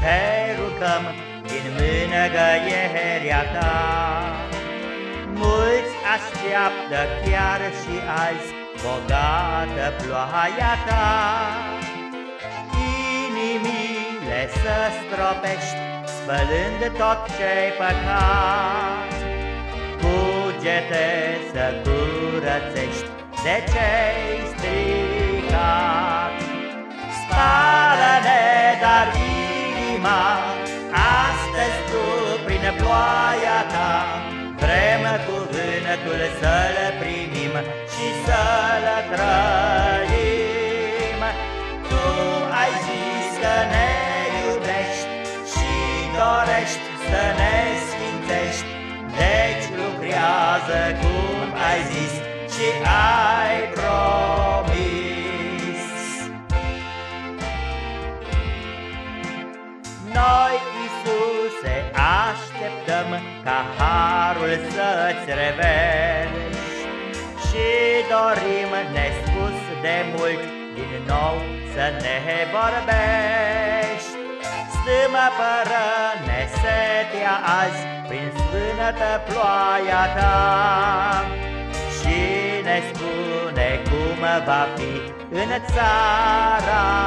te rugăm din mână găierea ta. Mulți așteaptă chiar și azi bogată ploaia ta. Inimile să stropești, spălând tot ce-ai păcat. Bugete să curățești de ce-ai inima, astăzi tu prin ploaia ta, Vrem cuvântul să-l primim și să-l trăim. Tu ai zis că ne iubești și dorești să ne sfințești, Deci lucrează cum ai zis și ai așteptăm ca harul să-ți revelești Și dorim nespus de mult din nou să ne vorbești. Stâmă fără nesetea azi prin sfânătă ploaia ta Și ne spune cum va fi în țara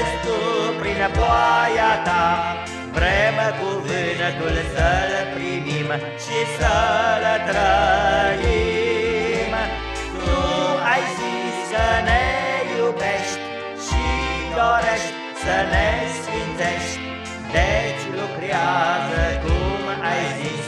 astăzi tu prin ploaia ta. Vrem cuvântul să-l primim și să-l trăim. Tu ai zis să ne iubești și dorești să ne sfințești. Deci lucrează cum ai zis